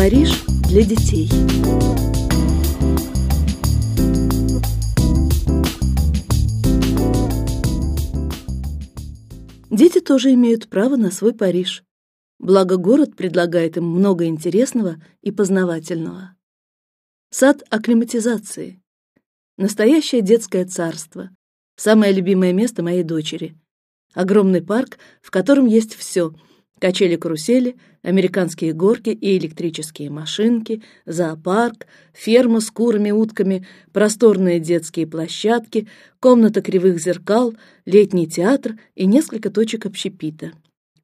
Париж для детей. Дети тоже имеют право на свой Париж. Благо город предлагает им много интересного и познавательного. Сад акклиматизации, настоящее детское царство, самое любимое место моей дочери. Огромный парк, в котором есть все: качели-карусели, американские горки и электрические машинки, зоопарк, ферма с курами, утками, просторные детские площадки, комната кривых зеркал, летний театр и несколько точек общепита.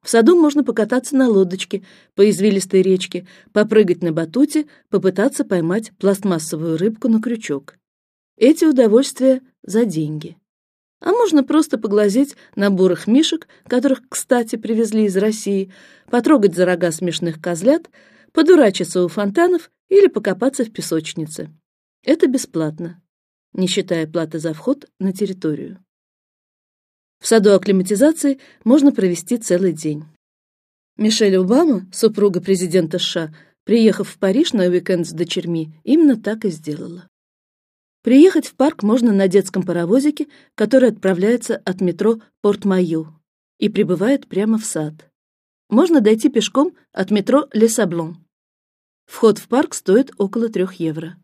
В саду можно покататься на лодочке по извилистой речке, попрыгать на батуте, попытаться поймать пластмассовую рыбку на крючок. Эти удовольствия за деньги. А можно просто поглазеть на бурых мишек, которых, кстати, привезли из России, потрогать за рога смешных козлят, подурачиться у фонтанов или покопаться в песочнице. Это бесплатно, не считая платы за вход на территорию. В саду акклиматизации можно провести целый день. Мишель Обама, супруга президента США, приехав в Париж на уикенд с дочерьми, именно так и сделала. Приехать в парк можно на детском паровозике, который отправляется от метро Порт-Майо и прибывает прямо в сад. Можно дойти пешком от метро Лесаблон. Вход в парк стоит около трех евро.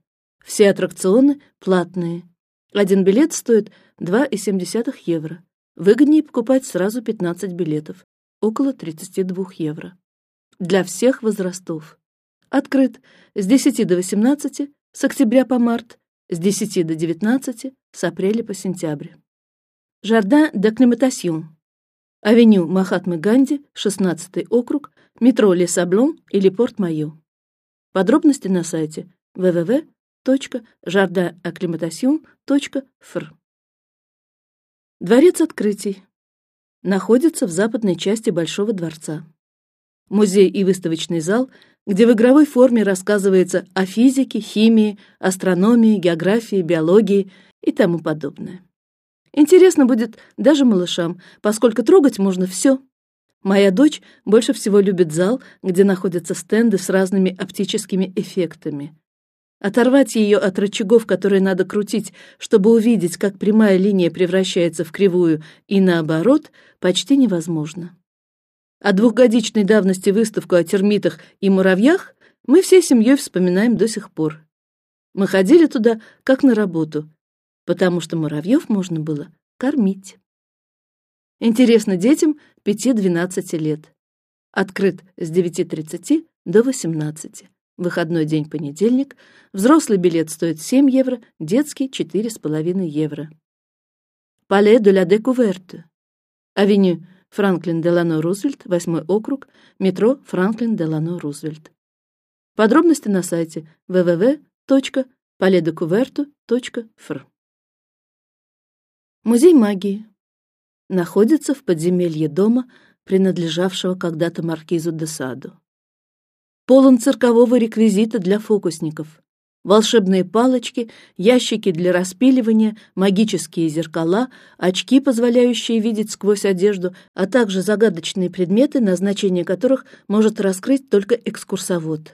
Все аттракционы платные. Один билет стоит два и семь десятых евро. Выгоднее покупать сразу 15 билетов, около 32 евро. Для всех возрастов. Открыт с 10 до 18, с октября по март с 10 до 19, с апреля по сентябрь. Жардин де Климатасьон, авеню Махатмы Ганди, 16 округ, метро Лесаблон или Порт-Майо. Подробности на сайте www.jardinacclimatation.fr. Дворец открытий находится в западной части Большого дворца. Музей и выставочный зал где в игровой форме рассказывается о физике, химии, астрономии, географии, биологии и тому подобное. Интересно будет даже малышам, поскольку трогать можно все. Моя дочь больше всего любит зал, где находятся стенды с разными оптическими эффектами. Оторвать ее от рычагов, которые надо крутить, чтобы увидеть, как прямая линия превращается в кривую, и наоборот, почти невозможно. А двухгодичной давности выставку о термитах и муравьях мы всей семьей вспоминаем до сих пор. Мы ходили туда как на работу, потому что муравьев можно было кормить. Интересно детям пяти-двенадцати лет. Открыт с 9:30 до 18. Выходной день понедельник. Взрослый билет стоит 7 евро, детский четыре с половиной евро. Palais de la Découverte. Авеню Франклин Делано Рузвельт, восьмой округ, метро Франклин Делано Рузвельт. Подробности на сайте www.paledecouvertu.fr. Музей магии находится в подземелье дома, принадлежавшего когда-то маркизу де Саду. Полон циркового реквизита для фокусников волшебные палочки, ящики для распиливания, магические зеркала, очки, позволяющие видеть сквозь одежду, а также загадочные предметы, назначение которых может раскрыть только экскурсовод.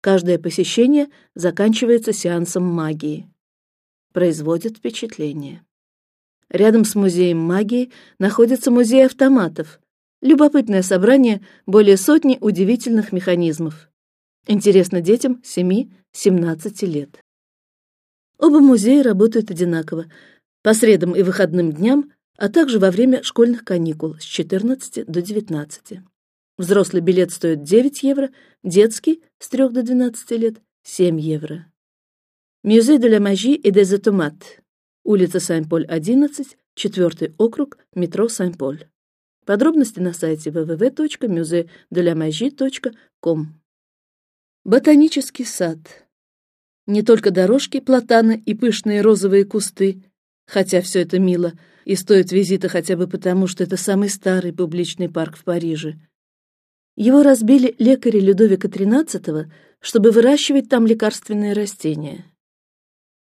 Каждое посещение заканчивается сеансом магии. Производит впечатление. Рядом с музеем магии находится музей автоматов. Любопытное собрание более сотни удивительных механизмов. Интересно детям семи 17 лет. Оба музея работают одинаково по средам и выходным дням, а также во время школьных каникул с 14 до 19. Взрослый билет стоит 9 евро, детский с 3 до 12 лет 7 евро. Музей de la Magie et des Automates, улица Сен-Поль 11, четвертый округ, метро Сен-Поль. Подробности на сайте www.musée-de-la-magie.com. Ботанический сад не только дорожки, платаны и пышные розовые кусты, хотя все это мило и стоит визита хотя бы потому, что это самый старый публичный парк в Париже. Его разбили лекари Людовика XIII, чтобы выращивать там лекарственные растения.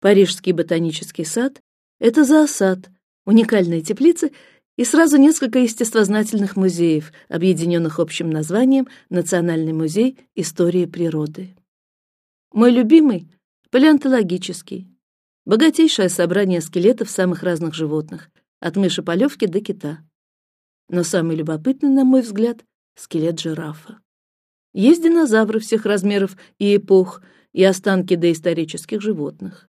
Парижский ботанический сад – это зоосад, уникальная теплица, и сразу несколько естествознательных музеев, объединенных общим названием Национальный музей истории природы. Мой любимый палеонтологический, богатейшее собрание скелетов самых разных животных, от мыши полевки до кита. Но самый любопытный, на мой взгляд, скелет жирафа. Есть динозавры всех размеров и эпох и останки доисторических животных.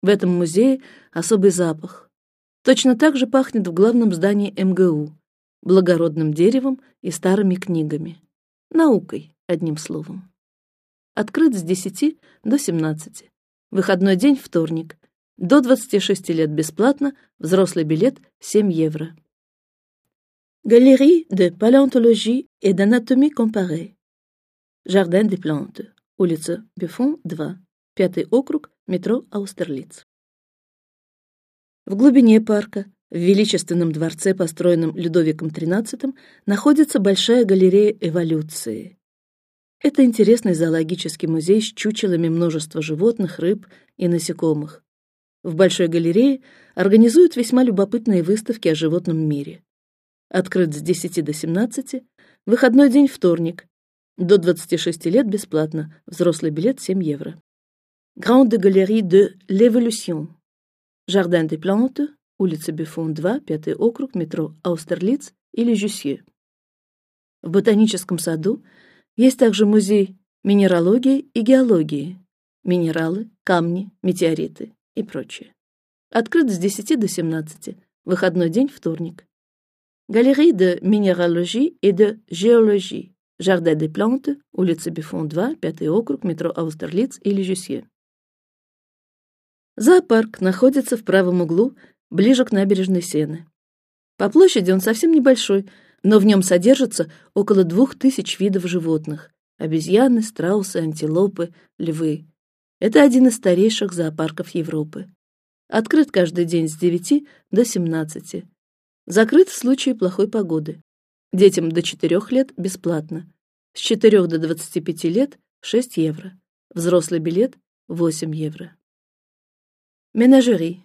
В этом музее особый запах. Точно так же пахнет в главном здании МГУ благородным деревом и старыми книгами, наукой, одним словом. Открыт с 10 до 17. Выходной день вторник. До 26 лет бесплатно, взрослый билет 7 евро. Галерея de paléontologie et d'anatomie comparée. Jardin des plantes. Улица Бефон, 2. Пятый округ, метро Аустерлиц. В глубине парка, в величественном дворце, построенном Людовиком XIII, находится большая галерея эволюции. Это интересный зоологический музей с чучелами множества животных, рыб и насекомых. В большой галерее организуют весьма любопытные выставки о животном мире. Открыт с 10 до 17, выходной день вторник, до 26 лет бесплатно, взрослый билет 7 евро. Grande Galerie de l'Évolution. Jardin des Plantes, улица Бефон 2, пятый округ, метро Аустерлиц или Жюсье. В ботаническом саду есть также музей минералогии и геологии, минералы, камни, метеориты и прочее. Открыт с 10 до 17, выходной день вторник. Galerie de minéralogie et de géologie. Jardin des plantes, улица Бифон 2, пятый округ, метро Аустерлиц или Жюсье. Зоопарк находится в правом углу, ближе к набережной Сены. По площади он совсем небольшой, но в нем содержится около двух тысяч видов животных: обезьяны, страусы, антилопы, львы. Это один из старейших зоопарков Европы. Открыт каждый день с 9 до 17 закрыт в случае плохой погоды. Детям до 4 лет бесплатно, с 4 до 25 лет 6 евро, взрослый билет 8 евро. Менажери,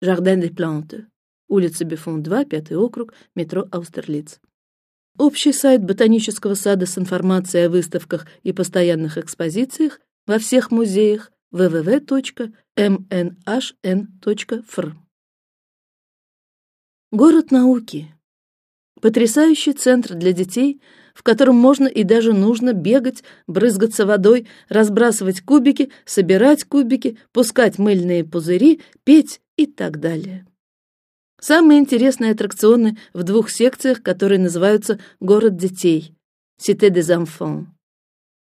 Жардин де Планте, улица Бефон 2, пятый округ, метро Аустерлиц. Общий сайт ботанического сада с информацией о выставках и постоянных экспозициях во всех музеях www.mnhn.fr. Город науки. Потрясающий центр для детей, в котором можно и даже нужно бегать, брызгаться водой, разбрасывать кубики, собирать кубики, пускать мыльные пузыри, петь и так далее. Самые интересные аттракционы в двух секциях, которые называются "Город детей" (Cité des enfants).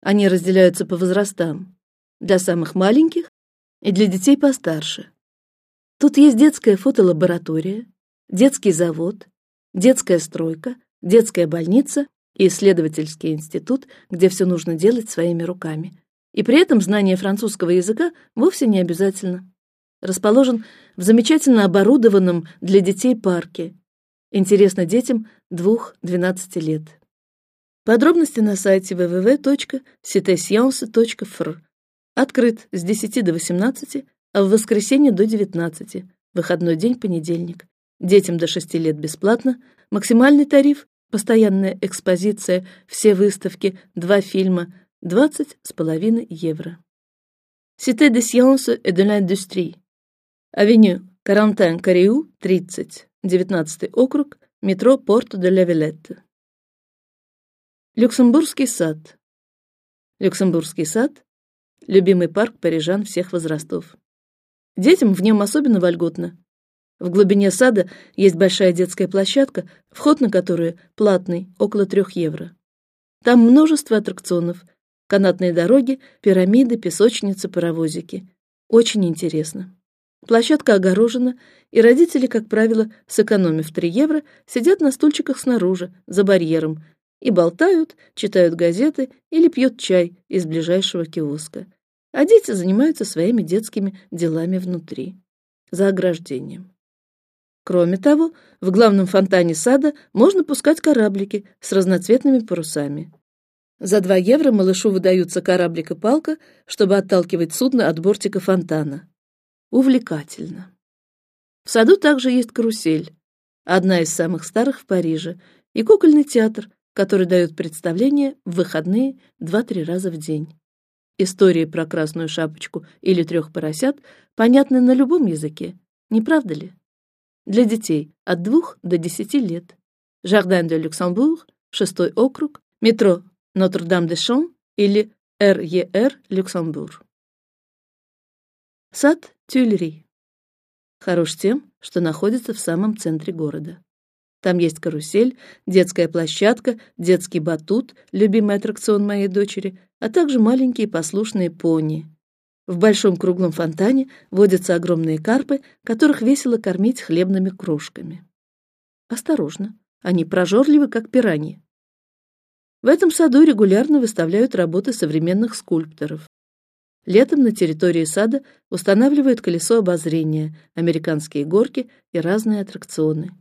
Они разделяются по возрастам: для самых маленьких и для детей постарше. Тут есть детская фотолаборатория, детский завод, детская стройка, детская больница исследовательский институт, где все нужно делать своими руками. И при этом знание французского языка вовсе не обязательно. Расположен в замечательно оборудованном для детей парке. Интересно детям двух-двенадцати лет. Подробности на сайте www.citescience.fr. Открыт с 10 до 18, а в воскресенье до 19. Выходной день понедельник детям до 6 лет бесплатно, максимальный тариф, постоянная экспозиция, все выставки, два фильма, двадцать с половиной евро. Cité des sciences et de l'industrie. Авеню Карантен Кариу, 30, 19 округ, метро Порт де ла Вилетте. Люксембургский сад. Люксембургский сад – любимый парк парижан всех возрастов. Детям в нем особенно вольготно. В глубине сада есть большая детская площадка, вход на которую платный, около трех евро. Там множество аттракционов, канатные дороги, пирамиды, песочницы, паровозики. Очень интересно. Площадка огорожена, и родители, как правило, сэкономив три евро, сидят на стульчиках снаружи, за барьером, и болтают, читают газеты или пьют чай из ближайшего киоска. А дети занимаются своими детскими делами внутри, за ограждением. Кроме того, в главном фонтане сада можно пускать кораблики с разноцветными парусами. За два евро малышу выдаются кораблик и палка, чтобы отталкивать судно от бортика фонтана. Увлекательно. В саду также есть карусель. одна из самых старых в Париже, и кукольный театр, который дает представления в выходные два-три раза в день. Истории про красную шапочку или трех поросят понятны на любом языке, не правда ли? Для детей от двух до десяти лет. Жардин де Люксембург, шестой округ, метро Нотр-Дам-де-Шон или РЕР Люксембург. Сад Тюильри хорош тем, что находится в самом центре города. Там есть карусель, детская площадка, детский батут, любимый аттракцион моей дочери, а также маленькие послушные пони. В большом круглом фонтане водятся огромные карпы, которых весело кормить хлебными крошками. Осторожно, они прожорливы, как пираньи. В этом саду регулярно выставляют работы современных скульпторов. Летом на территории сада устанавливают колесо обозрения, американские горки и разные аттракционы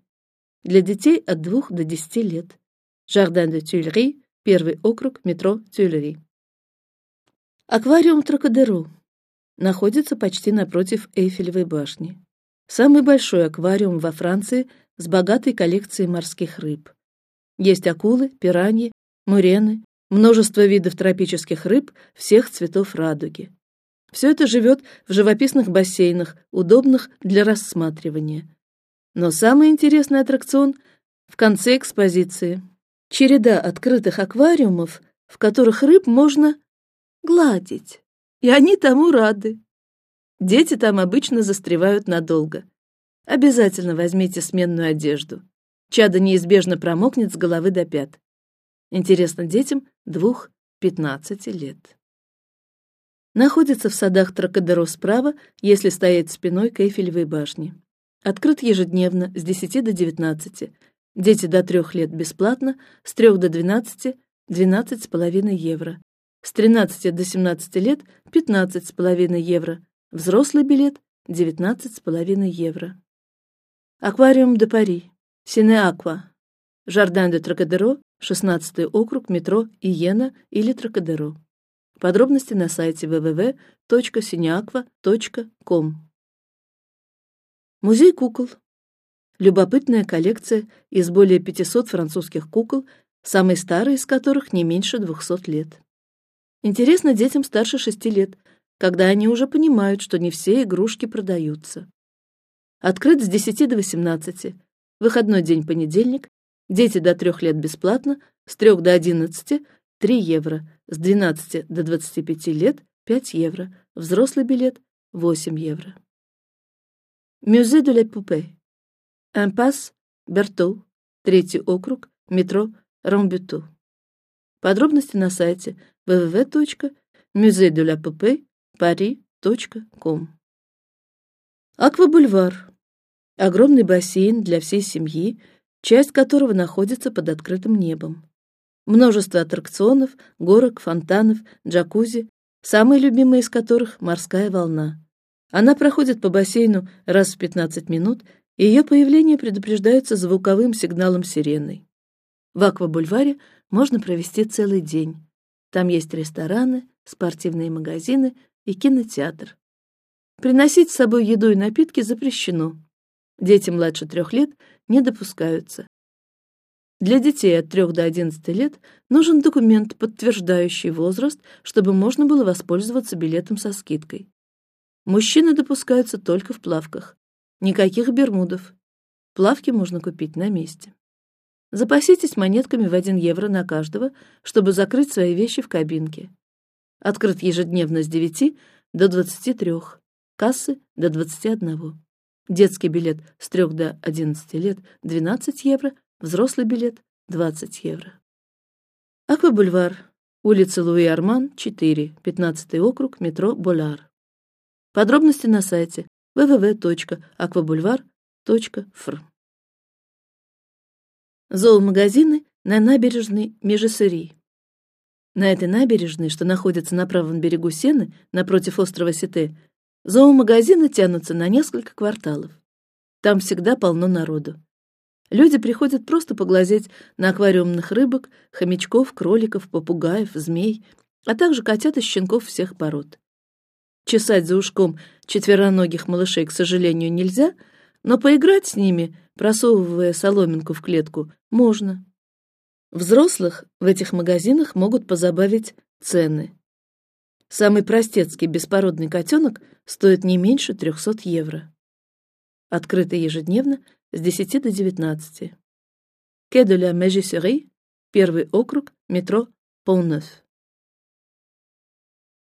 для детей от двух до десяти лет. Жардин де Тюильри, первый округ, метро Тюильри. Аквариум Трокадеро находится почти напротив Эйфелевой башни. Самый большой аквариум во Франции с богатой коллекцией морских рыб. Есть акулы, пираньи, мурены, множество видов тропических рыб всех цветов радуги. Все это живет в живописных бассейнах, удобных для рассматривания. Но самый интересный аттракцион в конце экспозиции. Череда открытых аквариумов, в которых рыб можно гладить, и они тому рады. Дети там обычно застревают надолго. Обязательно возьмите сменную одежду. Чадо неизбежно промокнет с головы до пят. Интересно детям двух пятнадцати лет. Находится в садах Тракадеро справа, если стоять спиной к Эйфелевой башне. Открыт ежедневно с 10 до 19. Дети до трех лет бесплатно, с трех до 12 12 с половиной евро, с 13 до 17 лет 15 с половиной евро, взрослый билет 19 с половиной евро. Аквариум де Пари, Сине Аква, Жардин де Тракадеро, 16 округ, метро Иена или Тракадеро. Подробности на сайте www.sineaqua.com. Музей кукол. Любопытная коллекция из более 500 французских кукол, самый старый из которых не меньше 200 лет. Интересно детям старше шести лет, когда они уже понимают, что не все игрушки продаются. Открыт с 10 до 18. Выходной день понедельник. Дети до трех лет бесплатно, с трех до 11 3 евро, с 12 до 25 лет 5 евро, взрослый билет 8 евро. Musée de la Poupée. Impasse Berthaud, третий округ, метро Рамбюту. Подробности на сайте www.museedeLaPoupée.paris.com. Аквабульвар. Огромный бассейн для всей семьи, часть которого находится под открытым небом. Множество аттракционов, горок, фонтанов, джакузи, самый любимый из которых морская волна. Она проходит по бассейну раз в 15 минут, и ее появление предупреждается звуковым сигналом сирены. В аквабульваре можно провести целый день. Там есть рестораны, спортивные магазины и кинотеатр. Приносить с собой еду и напитки запрещено. Дети младше трех лет не допускаются. Для детей от трех до одиннадцати лет нужен документ, подтверждающий возраст, чтобы можно было воспользоваться билетом со скидкой. Мужчины допускаются только в плавках, никаких бермудов. Плавки можно купить на месте. Запаситесь монетками в один евро на каждого, чтобы закрыть свои вещи в кабинке. Открыт ежедневно с 9 до 23, кассы до 21. Детский билет с 3 до 11 лет 12 евро, взрослый билет 20 евро. Аквабульвар, улица Луи Арман, 4, 15 округ, метро Боляр. Подробности на сайте www.aquabulvar.fr. Зоомагазины на набережной Межесыри. На этой набережной, что находится на правом берегу Сены, напротив острова Сите, зоомагазины тянутся на несколько кварталов. Там всегда полно народу. Люди приходят просто поглазеть на аквариумных рыбок, хомячков, кроликов, попугаев, змей, а также котят и щенков всех пород. Чесать за ушком четвероногих малышей, к сожалению, нельзя, но поиграть с ними, просовывая соломинку в клетку, можно. Взрослых в этих магазинах могут позабавить цены. Самый простецкий беспородный котенок стоит не меньше 300 евро. Открыто ежедневно с 10 до 19. Quai de la Mégisserie, первый округ, метро Полнеф.